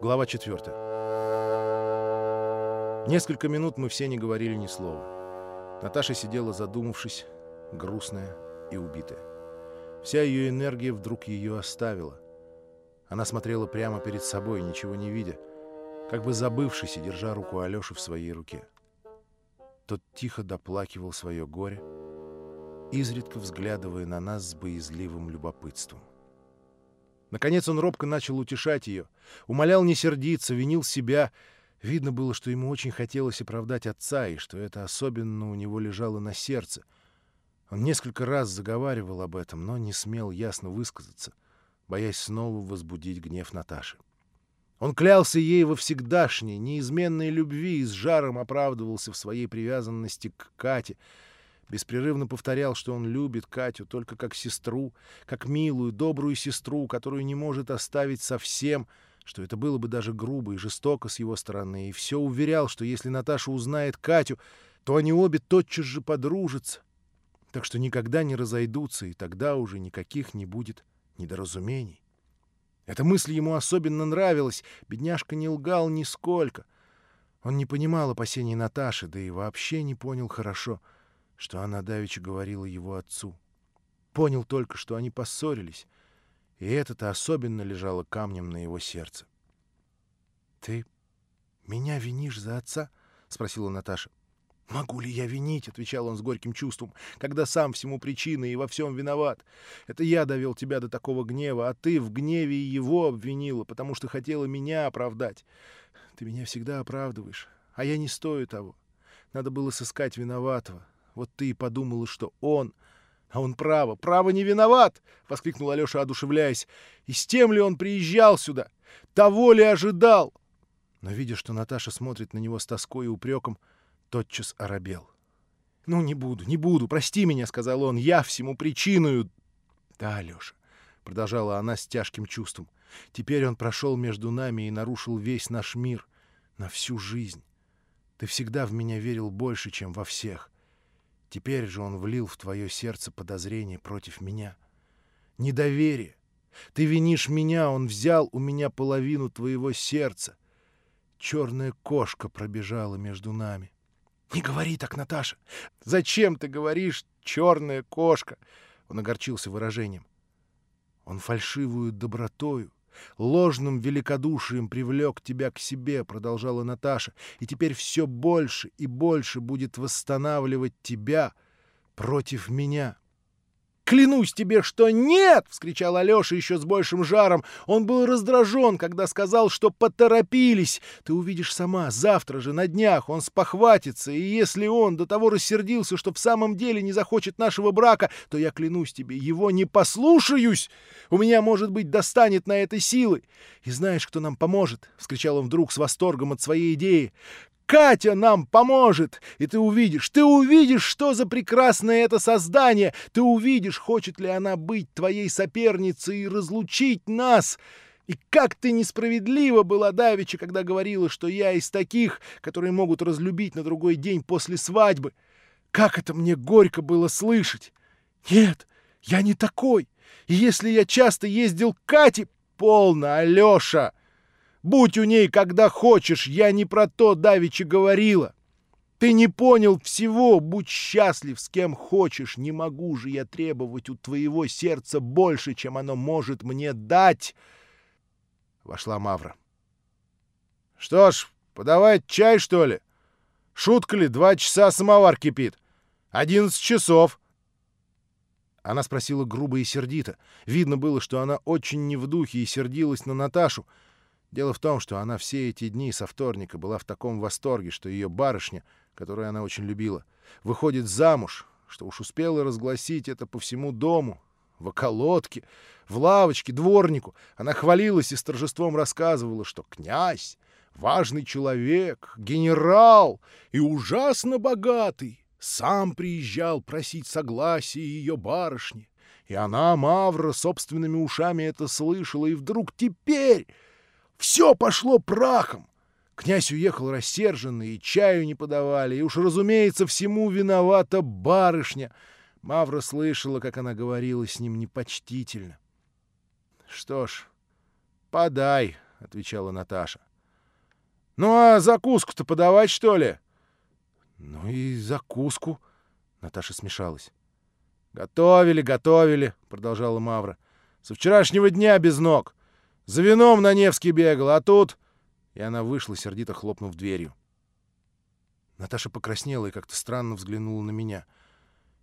Глава 4. Несколько минут мы все не говорили ни слова. Наташа сидела задумавшись, грустная и убитая. Вся ее энергия вдруг ее оставила. Она смотрела прямо перед собой, ничего не видя, как бы забывшись и держа руку Алёши в своей руке. Тот тихо доплакивал свое горе, изредка взглядывая на нас с боязливым любопытством. Наконец он робко начал утешать ее, умолял не сердиться, винил себя. Видно было, что ему очень хотелось оправдать отца, и что это особенно у него лежало на сердце. Он несколько раз заговаривал об этом, но не смел ясно высказаться, боясь снова возбудить гнев Наташи. Он клялся ей во всегдашней, неизменной любви и с жаром оправдывался в своей привязанности к Кате — беспрерывно повторял, что он любит Катю только как сестру, как милую, добрую сестру, которую не может оставить совсем, что это было бы даже грубо и жестоко с его стороны, и все уверял, что если Наташа узнает Катю, то они обе тотчас же подружатся, так что никогда не разойдутся, и тогда уже никаких не будет недоразумений. Эта мысль ему особенно нравилась, бедняжка не лгал нисколько. Он не понимал опасений Наташи, да и вообще не понял хорошо — что она давеча говорила его отцу. Понял только, что они поссорились, и это-то особенно лежало камнем на его сердце. — Ты меня винишь за отца? — спросила Наташа. — Могу ли я винить? — отвечал он с горьким чувством, — когда сам всему причина и во всем виноват. Это я довел тебя до такого гнева, а ты в гневе его обвинила, потому что хотела меня оправдать. Ты меня всегда оправдываешь, а я не стою того. Надо было сыскать виноватого. Вот ты и подумала, что он... А он право, право не виноват! — воскликнул Алеша, одушевляясь. И с тем ли он приезжал сюда? Того ли ожидал? Но, видя, что Наташа смотрит на него с тоской и упреком, тотчас оробел. — Ну, не буду, не буду, прости меня, — сказал он, — я всему причиною. — Да, Алеша, — продолжала она с тяжким чувством, — теперь он прошел между нами и нарушил весь наш мир на всю жизнь. Ты всегда в меня верил больше, чем во всех. Теперь же он влил в твое сердце подозрение против меня. Недоверие. Ты винишь меня, он взял у меня половину твоего сердца. Черная кошка пробежала между нами. Не говори так, Наташа. Зачем ты говоришь «черная кошка»? Он огорчился выражением. Он фальшивую добротою ложным великодушием привлек тебя к себе, — продолжала Наташа, — и теперь все больше и больше будет восстанавливать тебя против меня. «Клянусь тебе, что нет!» — вскричал Алеша еще с большим жаром. Он был раздражен, когда сказал, что поторопились. Ты увидишь сама, завтра же, на днях, он спохватится, и если он до того рассердился, что в самом деле не захочет нашего брака, то я клянусь тебе, его не послушаюсь. У меня, может быть, достанет на это силы. И знаешь, кто нам поможет? — вскричал он вдруг с восторгом от своей идеи. Катя нам поможет, и ты увидишь, ты увидишь, что за прекрасное это создание, ты увидишь, хочет ли она быть твоей соперницей и разлучить нас. И как ты несправедлива была давеча, когда говорила, что я из таких, которые могут разлюбить на другой день после свадьбы. Как это мне горько было слышать! Нет, я не такой. И если я часто ездил к Кате... Полно, Алёша! Будь у ней, когда хочешь, я не про то давеча говорила. Ты не понял всего, будь счастлив с кем хочешь. Не могу же я требовать у твоего сердца больше, чем оно может мне дать. Вошла Мавра. Что ж, подавать чай, что ли? Шутка ли, два часа самовар кипит. Одиннадцать часов. Она спросила грубо и сердито. Видно было, что она очень не в духе и сердилась на Наташу. Дело в том, что она все эти дни со вторника была в таком восторге, что ее барышня, которую она очень любила, выходит замуж, что уж успела разгласить это по всему дому, в околотке, в лавочке, дворнику. Она хвалилась и с торжеством рассказывала, что князь, важный человек, генерал и ужасно богатый, сам приезжал просить согласия ее барышни. И она, Мавра, собственными ушами это слышала, и вдруг теперь все пошло прахом. Князь уехал рассерженный, и чаю не подавали, и уж, разумеется, всему виновата барышня. Мавра слышала, как она говорила с ним непочтительно. — Что ж, подай, — отвечала Наташа. «Ну а закуску-то подавать, что ли?» «Ну и закуску», — Наташа смешалась. «Готовили, готовили», — продолжала Мавра. «Со вчерашнего дня без ног. За вином на Невский бегал, а тут...» И она вышла, сердито хлопнув дверью. Наташа покраснела и как-то странно взглянула на меня.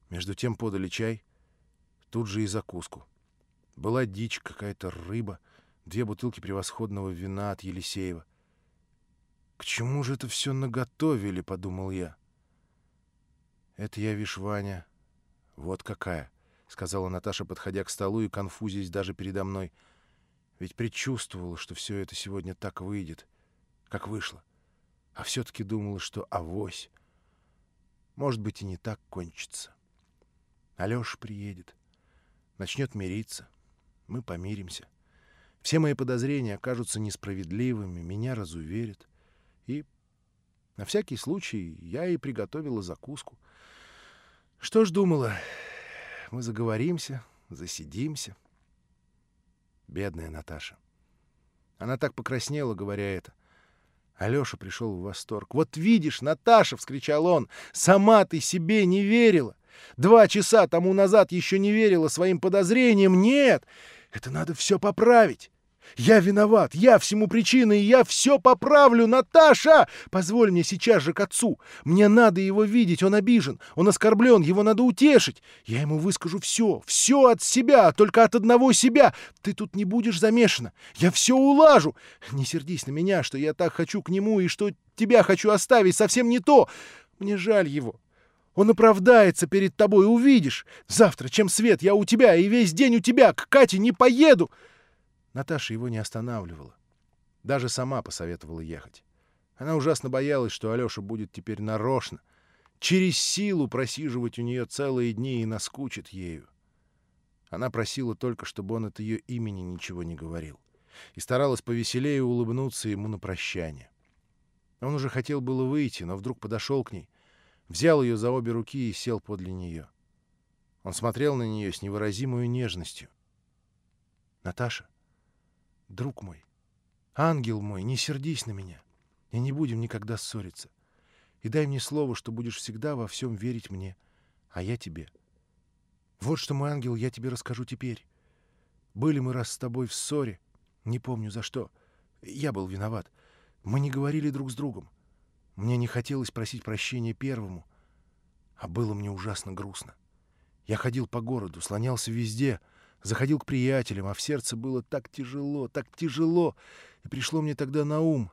Между тем подали чай, тут же и закуску. Была дичь, какая-то рыба, две бутылки превосходного вина от Елисеева. «К чему же это все наготовили?» — подумал я. «Это я, вишь. Вот какая!» — сказала Наташа, подходя к столу и конфузясь даже передо мной. Ведь предчувствовала, что все это сегодня так выйдет, как вышло. А все-таки думала, что авось. Может быть, и не так кончится. Алеша приедет, начнет мириться. Мы помиримся. Все мои подозрения окажутся несправедливыми, меня разуверят. И на всякий случай я и приготовила закуску. Что ж думала, мы заговоримся, засидимся. Бедная Наташа. Она так покраснела, говоря это. Алёша пришел в восторг. «Вот видишь, Наташа!» — вскричал он. «Сама ты себе не верила! Два часа тому назад еще не верила своим подозрениям. Нет! Это надо все поправить! Я виноват, я всему причина, и я все поправлю, Наташа! Позволь мне сейчас же к отцу. Мне надо его видеть, он обижен, он оскорблен, его надо утешить. Я ему выскажу все, все от себя, только от одного себя. Ты тут не будешь замешана, я все улажу. Не сердись на меня, что я так хочу к нему и что тебя хочу оставить, совсем не то. Мне жаль его. Он оправдается перед тобой, увидишь. Завтра, чем свет, я у тебя, и весь день у тебя, к Кате не поеду. Наташа его не останавливала. Даже сама посоветовала ехать. Она ужасно боялась, что Алёша будет теперь нарочно, через силу просиживать у нее целые дни и наскучит ею. Она просила только, чтобы он от ее имени ничего не говорил, и старалась повеселее улыбнуться ему на прощание. Он уже хотел было выйти, но вдруг подошел к ней, взял ее за обе руки и сел подле нее. Он смотрел на нее с невыразимой нежностью. «Наташа», друг мой, ангел мой, не сердись на меня, и не будем никогда ссориться. И дай мне слово, что будешь всегда во всем верить мне, а я тебе. Вот что, мой ангел, я тебе расскажу теперь. Были мы раз с тобой в ссоре, не помню за что. Я был виноват. Мы не говорили друг с другом. Мне не хотелось просить прощения первому, а было мне ужасно грустно. Я ходил по городу, слонялся везде — Заходил к приятелям, а в сердце было так тяжело, так тяжело. И пришло мне тогда на ум,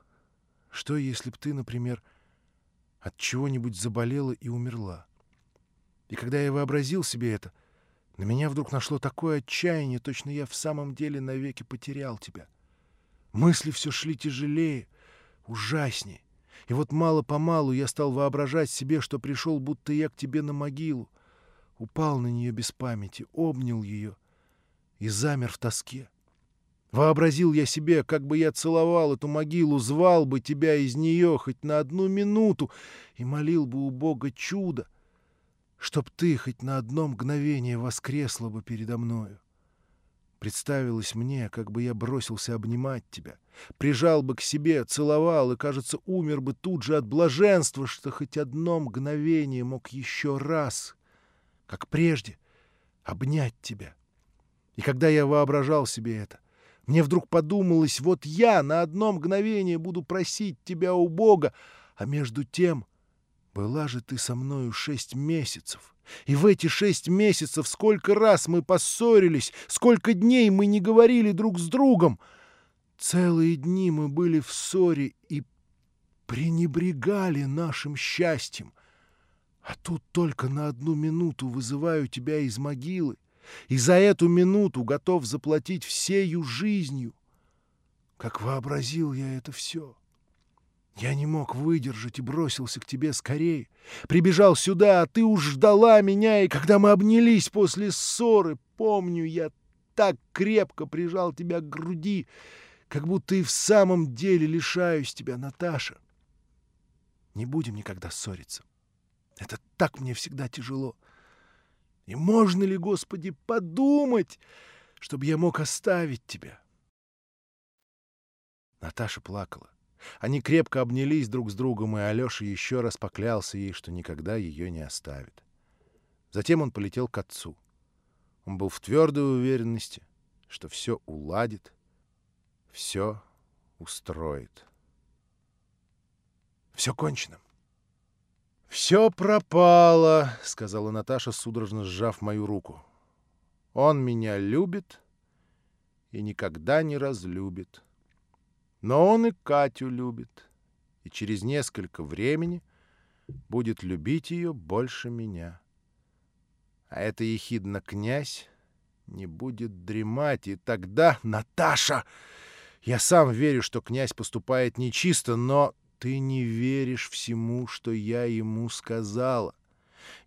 что если б ты, например, от чего-нибудь заболела и умерла. И когда я вообразил себе это, на меня вдруг нашло такое отчаяние, точно я в самом деле навеки потерял тебя. Мысли все шли тяжелее, ужаснее. И вот мало-помалу я стал воображать себе, что пришел, будто я к тебе на могилу. Упал на нее без памяти, обнял ее — и замер в тоске. Вообразил я себе, как бы я целовал эту могилу, звал бы тебя из нее хоть на одну минуту и молил бы у Бога чудо, чтоб ты хоть на одно мгновение воскресла бы передо мною. Представилось мне, как бы я бросился обнимать тебя, прижал бы к себе, целовал и, кажется, умер бы тут же от блаженства, что хоть одно мгновение мог еще раз, как прежде, обнять тебя — и когда я воображал себе это, мне вдруг подумалось, вот я на одно мгновение буду просить тебя у Бога, а между тем была же ты со мною шесть месяцев. И в эти шесть месяцев сколько раз мы поссорились, сколько дней мы не говорили друг с другом. Целые дни мы были в ссоре и пренебрегали нашим счастьем. А тут только на одну минуту вызываю тебя из могилы, и за эту минуту готов заплатить всею жизнью. Как вообразил я это все. Я не мог выдержать и бросился к тебе скорее. Прибежал сюда, а ты уж ждала меня, и когда мы обнялись после ссоры, помню, я так крепко прижал тебя к груди, как будто и в самом деле лишаюсь тебя, Наташа. Не будем никогда ссориться. Это так мне всегда тяжело. И можно ли, Господи, подумать, чтобы я мог оставить тебя? Наташа плакала. Они крепко обнялись друг с другом, и Алеша еще раз поклялся ей, что никогда ее не оставит. Затем он полетел к отцу. Он был в твердой уверенности, что все уладит, все устроит. Все кончено. «Все пропало», — сказала Наташа, судорожно сжав мою руку. «Он меня любит и никогда не разлюбит. Но он и Катю любит, и через несколько времени будет любить ее больше меня. А это ехидно князь не будет дремать, и тогда... Наташа! Я сам верю, что князь поступает нечисто, но ты не веришь всему, что я ему сказала.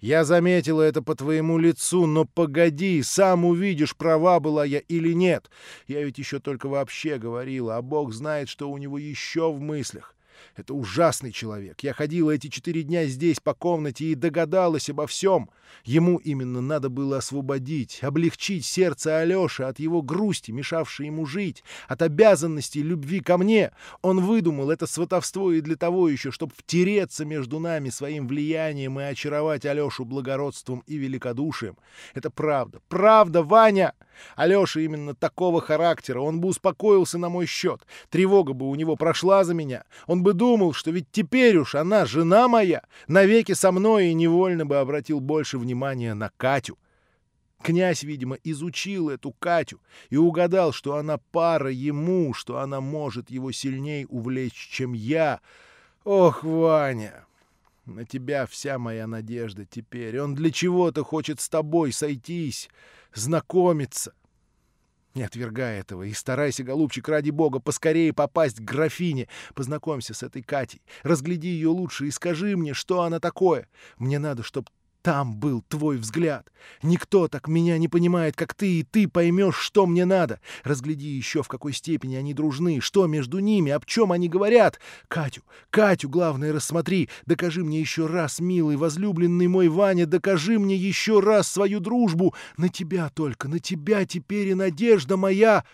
Я заметила это по твоему лицу, но погоди, сам увидишь, права была я или нет. Я ведь еще только вообще говорила, а Бог знает, что у него еще в мыслях. Это ужасный человек. Я ходила эти четыре дня здесь по комнате и догадалась обо всем. Ему именно надо было освободить, облегчить сердце Алёши от его грусти, мешавшей ему жить, от обязанностей любви ко мне. Он выдумал это сватовство и для того еще, чтобы втереться между нами своим влиянием и очаровать Алёшу благородством и великодушием. Это правда. Правда, Ваня! Алёша именно такого характера. Он бы успокоился на мой счет. Тревога бы у него прошла за меня. Он бы думал, что ведь теперь уж она, жена моя, навеки со мной и невольно бы обратил больше внимания на Катю. Князь, видимо, изучил эту Катю и угадал, что она пара ему, что она может его сильнее увлечь, чем я. Ох, Ваня, на тебя вся моя надежда теперь. Он для чего-то хочет с тобой сойтись, знакомиться. Не отвергай этого и старайся, голубчик, ради бога, поскорее попасть к графине. Познакомься с этой Катей, разгляди ее лучше и скажи мне, что она такое. Мне надо, чтобы там был твой взгляд. Никто так меня не понимает, как ты, и ты поймешь, что мне надо. Разгляди еще, в какой степени они дружны, что между ними, об чем они говорят. Катю, Катю, главное, рассмотри. Докажи мне еще раз, милый, возлюбленный мой Ваня, докажи мне еще раз свою дружбу. На тебя только, на тебя теперь и надежда моя.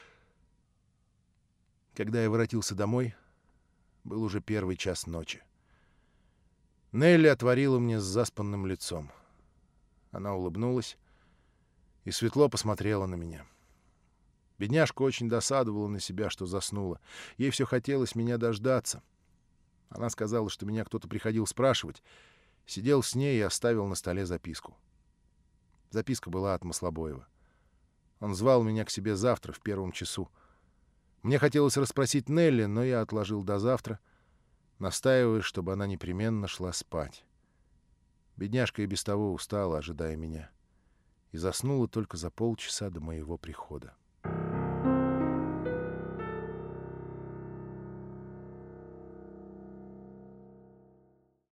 Когда я воротился домой, был уже первый час ночи. Нелли отворила мне с заспанным лицом. Она улыбнулась и светло посмотрела на меня. Бедняжка очень досадовала на себя, что заснула. Ей все хотелось меня дождаться. Она сказала, что меня кто-то приходил спрашивать. Сидел с ней и оставил на столе записку. Записка была от Маслобоева. Он звал меня к себе завтра в первом часу. Мне хотелось расспросить Нелли, но я отложил до завтра — настаивая, чтобы она непременно шла спать. Бедняжка и без того устала, ожидая меня, и заснула только за полчаса до моего прихода.